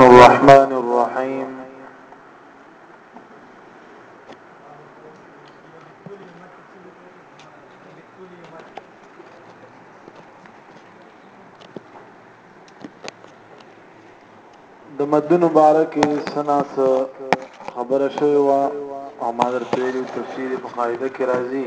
الرحمن الرحيم د مدن مبارک سناس خبره شوی و او ما در پیلو تفسیر په قاعده کې راځي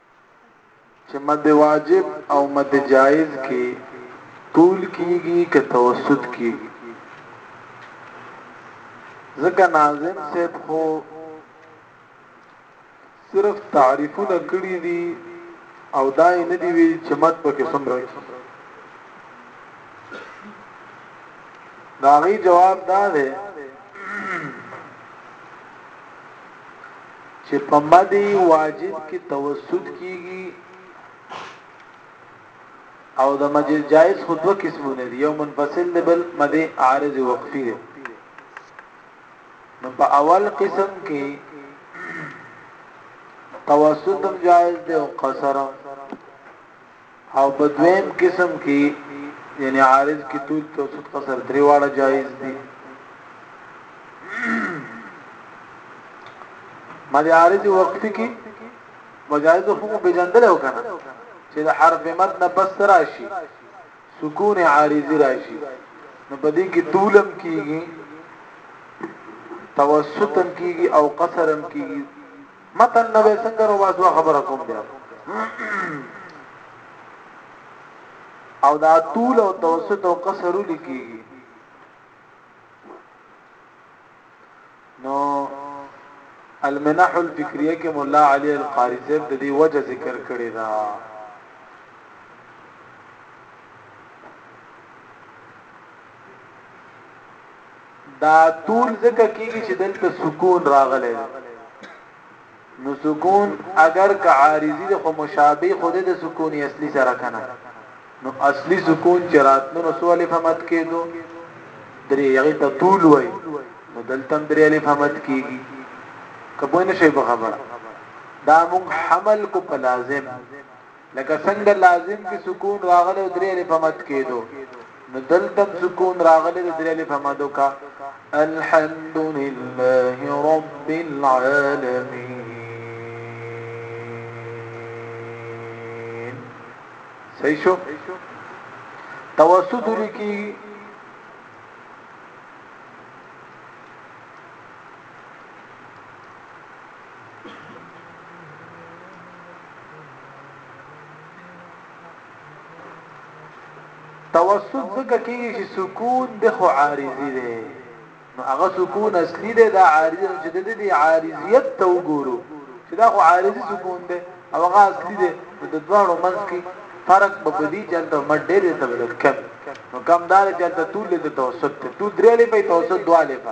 چې مد واجب او مد جائز کې طول کیږي که توسط کیږي ځکه ناظم صاحب خو صرف تعریفونه کړی دي او دا یې نه دی ویل چې مت په کې څومره دا غي جواب دا دی چې په مد واجد کې توسط کیږي او د مد جائز خو دوه قسمونه دي یو منفصل دی بل مد عارض وقفي دی نو په اول قسم کې توسط هم جائز دی او قصر هم او په دویم قسم کی یعنی عارض کی طول توسط قصر دری واړه جایز دی مد عارض وقفی کی مجایز خو مو بجندل او کنه چې د حرف مد نه پس راشي سکون عارضی راشي نو په دې کې طولم کیږي توسطم کیږي او قصرم کیږي متن نه به څنګه رواسو خبره کوم بیا او دا طول او توسط او قصر لیکيږي نو المنح الفکریه کې مولا علی القاری صاحب د دې وجه ذکر کړی دا دا تور ځکه کیږي چې دلته سکون راغلی دی نو سکون اگر که عارضی ده خو مشابه خود ده سکون اصلی سره کنه نو اصلی سکون چې راتلو نو سو الف همت کېدو درې هغه ته طول وای نو دلته درې الف همت کېږي کبوی نشي په خبره دا مونږ حمل کو په لازم لکه څنګه لازم کې سکون راغلو درې الف مد کېدو نو دلتم سکون راغلو درې الف مد کا الحمد لله رب العالمين صحیح شو توسط لکی توسط ځکه کېږي چې سکون د خو عارضي دی نو هغه سکون اصلي دی دا عارضي چې د دې عارضیت ته وګورو چې دا خو عارضي سکون دی او هغه اصلي دی نو د دواړو منځ کې فرق به بدی چلته مټ ډېر ته بدل کم نو کمدار چلته طول له توسط ته طول درې لې په توسط دواله په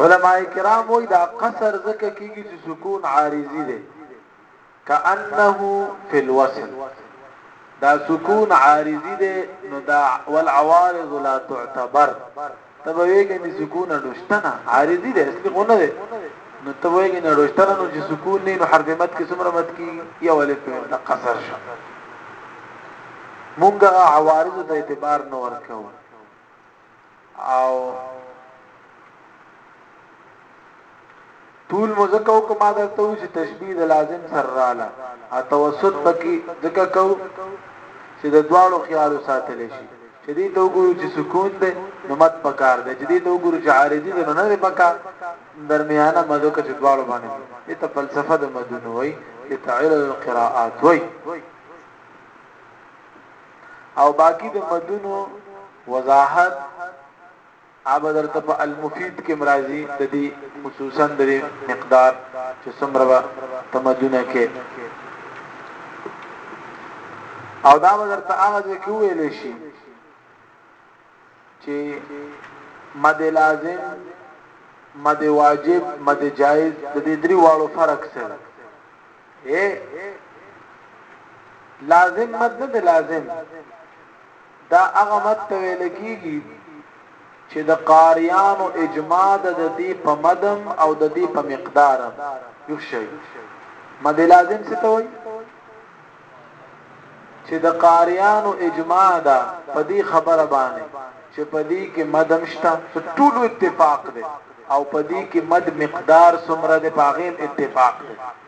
علماء کرام وی دا قصر ذکر کیږي چې سکون عارضی دی کأنه فی الوصل دا سکون عارضی دی نو دا والعوارض لا تعتبر تبه ویګن دي سکون نشتنه عارضی دی اصلي غونه دی نو ته ویګن نشتنه نو چې سکون نه نو حرف مد کې څومره مد کی یو الف په دا قصر شو مونږه عوارض ته اعتبار نه ورکو او طول مو ځکه او کما درته وی چې تشبیه د لازم سره رااله او توسط پکې ځکه کو چې د دواړو خیال ساتل شي چې دې ته وګورو چې سکون دی نو مت پکار دی چې دې ته وګورو چې عارضی دی نو نه دی پکا درمیانه مدو کې چې دواړو باندې دې ته فلسفه د مدونو وای دې ته علل القراءات وای او باقی د مدونو وضاحت، هغه به درته په المفید کې هم راځي، د دې خصوصاً د دې مقدار چې څومره به تمدونه کې او دا به درته هغه ځای کې وویل شي چې مد لازم مد واجب مد جائز د دې درې واړو فرق څه دی لازم مد نه دی لازم دا هغه مد ته ویل کیږي چې د قاریانو اجماع ده د دې په مدم او د دې په مقدار یو شی مد لازم څه ته وایي چې د قاریانو اجماع ده په دې خبره باندې چې په دې کې مدم شته ټول اتفاق دی او په دې کې مد مقدار څومره دی په غیم اتفاق دی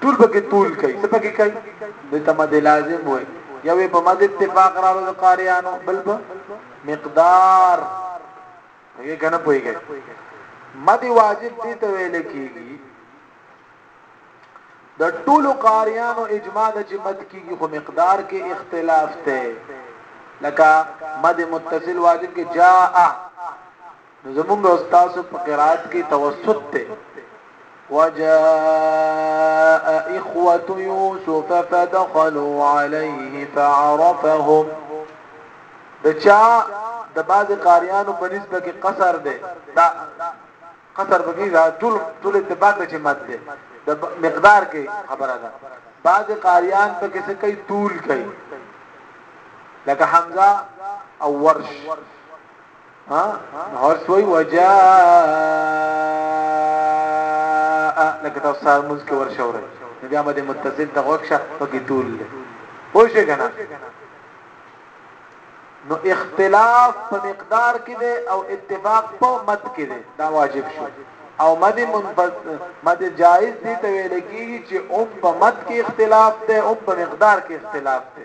ټول پکې طول کوي څه پکې کوي د تمد لازم وي یو په مد اتفاق راغلو د قاریانو بل په مقدار یې کنه پويږي مد واجب دي ته ویل کیږي د ټولو قاریانو اجماع د چې مد کیږي خو مقدار کې اختلاف ته لکه مد متصل واجب کې جاء نو زمونږ او ستاسو په قرائت کې توسط ته وجاء اخوة يوسف فدخلوا عليه فعرفهم دچا د بعض قاریانو په نسبت کې قصر ده دا قصر بګی دا ټول ټول اتفاق ده چې مد ده د مقدار کې خبره ده بعض قاریان په کې څه کوي طول کوي لکه حمزه او ورش ها نوس وی وجاء لکه تاسو سار موږ کې ورشورل بیا مده متصل ته غوښه پکې طول له پوه شئ کنه نو اختلاف په مقدار کې دی او اتفاق په مد کې دی دا واجب شو او مد منفذ مد جائز دی ته ویل کیږي چې اوم په مد کې اختلاف دی او په مقدار کې اختلاف دی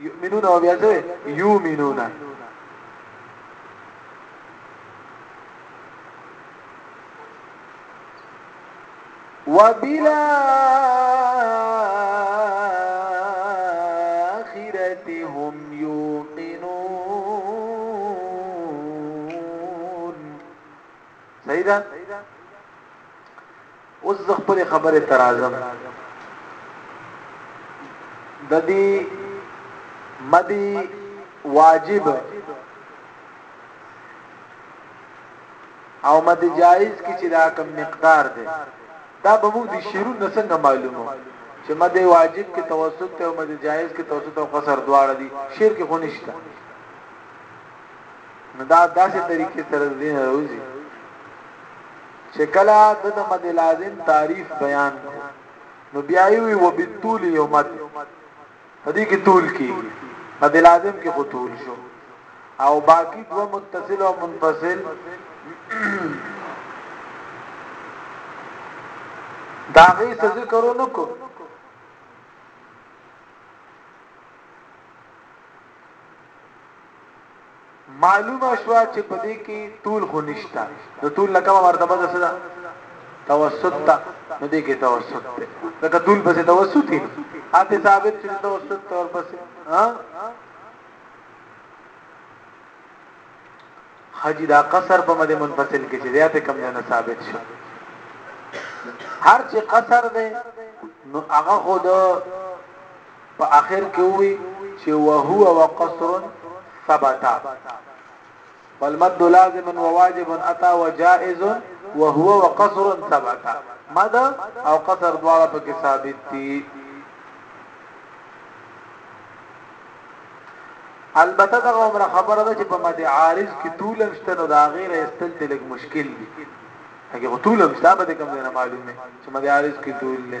يؤمنون وبيعزوه يؤمنون وبلا آخرة هم يوقنون سیدا اوس زه خپلې خبرې ته راځم. د دې مدي واجب او مد جایز کې چې دا کم مقدار دی دا به موږ د شیرون نه څنګه معلومو چې مد واجب کې توسط او مد جایز کې توسط او قصر دواړه دي شیر کې خو نشته نو دا داسې طریقې سره ذهن راوځي چې کله د د مد لازم تعریف بیان کو نو بیا وی وبالطول یومد هدي کې طول کې مد لازم کې خطول شو او باقی دو متصل او منفصل دا غي ذکر ونکو معلومه شو چې په دې کې طول خو نشته د طول نه کومه مرتبه ده څه ده توسط ده نو دې کې توسط ده لکه طول پسې توسط دی اته ثابت چې توسط تور پسې ها حجی دا قصر په مده منفصل کې چې زیاته کم نه ثابت شو هر چې قصر ده نو هغه خود په اخر کې وي چې وهو وقصر ثبت والمد لازم وواجب اتا وجائز وهو وقصر ثبت مد او قصر دواړه په کې ثابت دي البته دا عمره خبره ده چې په مد عارض کې طول مشته نو دا غیر استل دي لګ مشکل دي هغه طول مشته به کوم نه معلومه چې مد عارض کې طول نه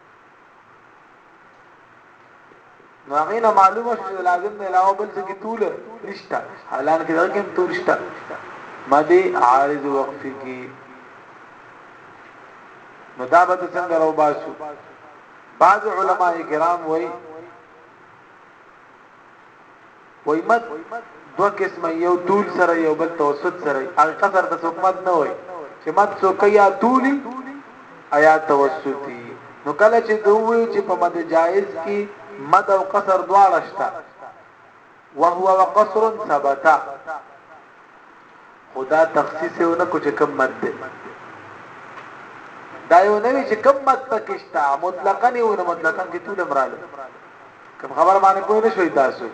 نو هغه نه معلومه شو چې لازم نه علاوه بل څه کې طول نشته حالان کې دغه کې طول شته مدي عارض وقف کې نو دا به څنګه راو باسو بعض علما کرام وایي وایی مد دوه قسمه یی یو طول سره یی او بل توسط سره یی حقیقت سره ته څوک مد نه وایی چی مد څوک کوي یا طولی ایا توسطی نو کله چی دو وایی چی په مد جائز کی مد او قصر دواړه شته وهو وقصر ثبتا خو دا تخصیص یې ونه کړو چې کوم مد دی دا یو نه وي چې کوم مد پکې شته مطلقاً یې ونه مطلقاً کې طول هم رااله کوم خبر باندې پوه نه شوي تاسو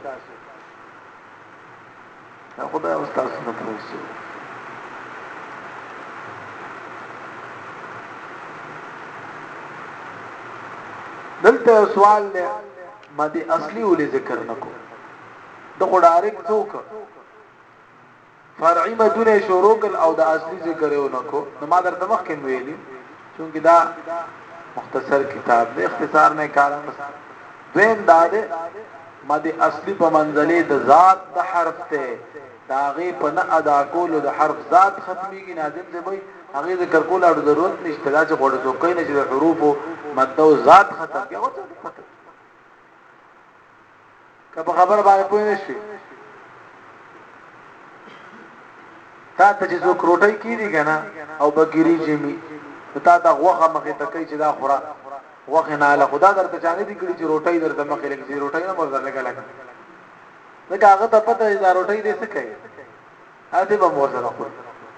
دا خو به استاد نه پوه شي دلته سوال دی مدي اصلي ولې ذکر نکو د خو ډایرک څوک فرعي مدونه یې شروع کړل او د اصلي ذکر یې ونکو نو ما درته مخکې هم ویلي چونکې دا مختصر کتاب دی اختصار نه کار اخلي دویم دا دی مد اصلي په منزله د ذات د حرف ته دا غي په نه ادا کولو د حرف ذات ختميږي ناظم دی وای هغه ذکر کول اړ ضرورت نشته دا چې غوړه څوک نه چې د حروف او مد او ذات ختم کې هغه څه پته که په خبره باندې پوه نه شي تا ته چې څوک روټۍ کیږي کنه او بګيري جمی تا ته غوخه مخې ته کوي چې دا خورا غوخه نه له خدا درته چانه دي کړی چې روټۍ درته مخې لګي روټۍ نه مزه لګا لګا ځکه هغه ته پته دی دا روټۍ دې څه کوي اته به مور سره خور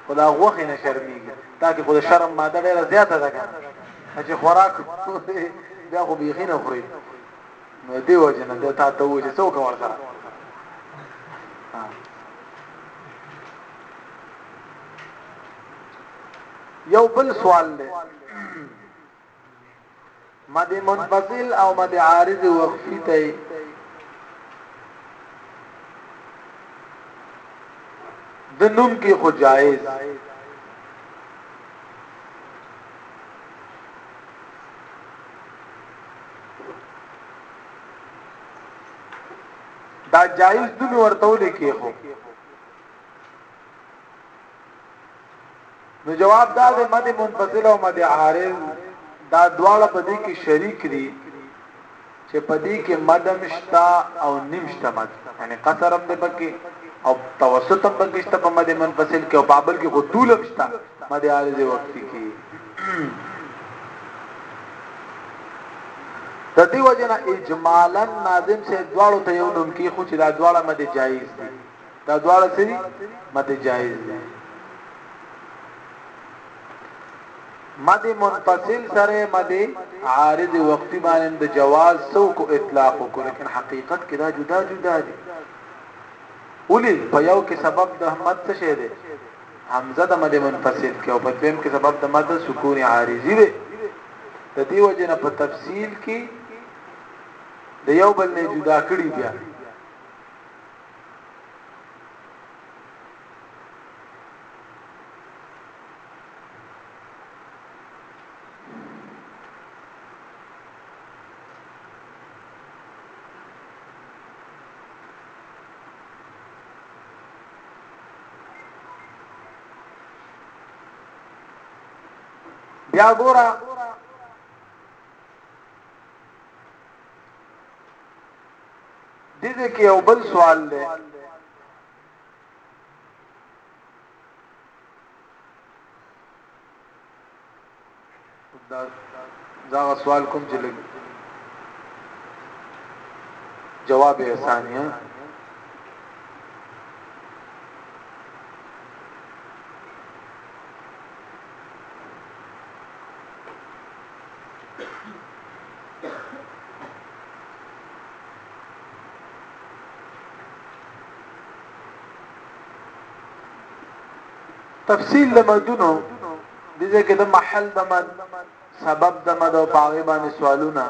خدا غوخه نه شرمېږي تا کې خود شرم ماده ډیره زیاته ده کنه چې خوراک بیا خو بيخي نه خوري نو دی وجه نه ده تا ته وځي څوک ور سره یو بل سوال دی مد منفصل او مد عارض وقفی ته د نوم کې خو جایز دا جایز نوم ورته ولیکي خو نو جواب دا د مد منفصل او مد عارض دا دواړه په دې کې شریک دي چې په دې کې مد مشتا او نمشتا مد یعنی قصر هم د پکې او توسط هم پکې شته په مد منفصل کې او بابل کې غطول هم شته مد عارض وقتی کې د دې وجنه اجمالا ناظم سه دواړو ته یو نوم کې خو چې دا دواړه مده جایز دي دا دواړه سری مده جایز دي مده منفصل سره مده عارض وقتی باندې د جواز سو کو اطلاق کو لیکن حقیقت کې دا جدا جدا دي ولې په یو کې سبب د همت څه شه دي همزه د مد منفصل کې او په دویم کې سبب د مد سکون عارضي دی د دې وجه نه په تفصیل کې د یو بل نه جدا کړي بیا بیا ګورا دې کې یو بل سوال دی دا غا سوال کوم چې لګ جواب یې آسان یا تفصیل لمدونو دې ځای کې د محل د مد سبب د مد او پاغي باندې سوالونه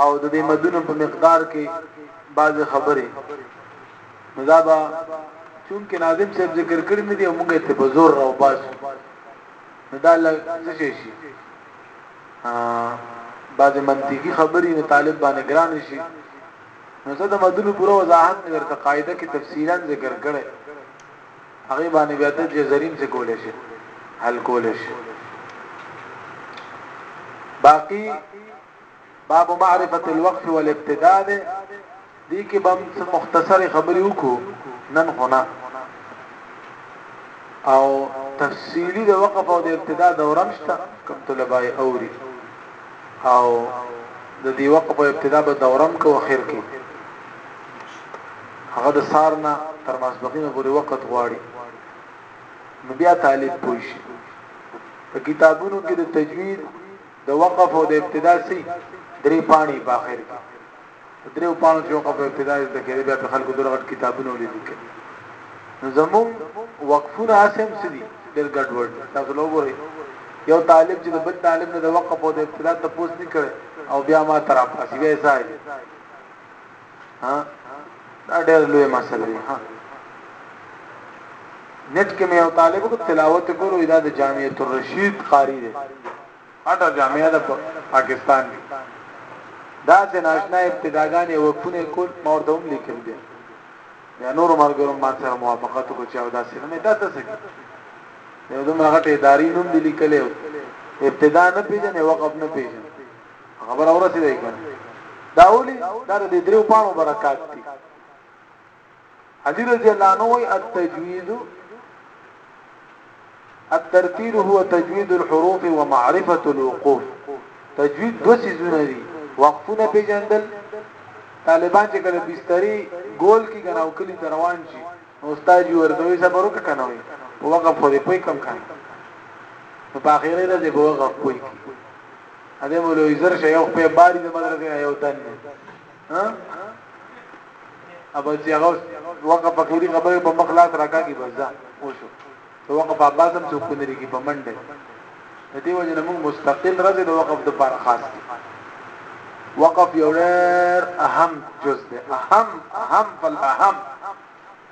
او د دې مدونو په مقدار کې بعض خبرې مذابا چونکه ناظم صاحب ذکر کړی نه دی او موږ ته په زور راو باس دا لږ شي شي بعض منطقي خبرې نه طالب باندې ګران شي نو زه د مدونو پوره وضاحت ورته قاعده کې تفصیلا ذکر کړی هغې باندې بیا ته جزرین څه کولې شي حل کولې شي باقی باب معرفت الوقف والابتداء ده دی کې بم مختصر خبرې وکړو نن خونه او تفصیلی د وقف او د ابتداء دورم شته کوم طلبای اوري او د دې وقف او ابتداء به دورم کو اخر کې هغه د سار نه تر ماسپښینه پورې وخت غواړي نو بیا طالب پوه شي په کتابونو کې د تجوید د وقف او د ابتدا سي درې پاڼې په اخر کې درې پاڼو چې وقف او ابتدا د کې بیا په خلکو درغټ کتابونه ولیکل نو زموږ وقفونه اسیم سدي ډېر ګډ وډ تاسو لو ګورئ یو طالب چې د بل طالب نه د وقف او د ابتدا ته پوس نه کړي او بیا ما تر افاسی وې ساجي ها دا ډېر لوی مسله ده ها نت کې مې یو طالب کو تلاوت کولو دا د جامعه الرشید قاری دی اټه جامعه ده په پاکستان کې دا د ناشنا ابتداګانې وقفونه کول مور ته هم لیکل دي یا نور مرګرو ما سره موافقت کو چې او دا سره مې دا ته څه یو دومره غټه اداري نوم دی لیکلې ابتدا نه پیژنې وقف نه پیژنې خبره ورسېده کنه دا ولي دا د دریو پانو برکات دي علي رضی الله عنه وی التجوید الترتیل هو تجوید الحروف ومعرفه الوقوف تجوید دو سيزونه دي وقفونه پیجندل طالبان چې کله بستری ګول کې غناو کلی روان شي نو استاد یې ورته وی صبر وکړه کنه وی وقف خو دې پوي کم کړي په اخیره ده به وقف پوي اده مولوی زر شه یو په باری د مدرسې نه یو تن ها ابا چې هغه وقه فقيري خبره په مخلاص راکاږي بس دا وشو ته وقه په بازم څوک نه لري په منډه د دې وجه موږ مستقل راځي د وقف د پر خاص دي وقف یو ډېر اهم جز دی اهم اهم فل اهم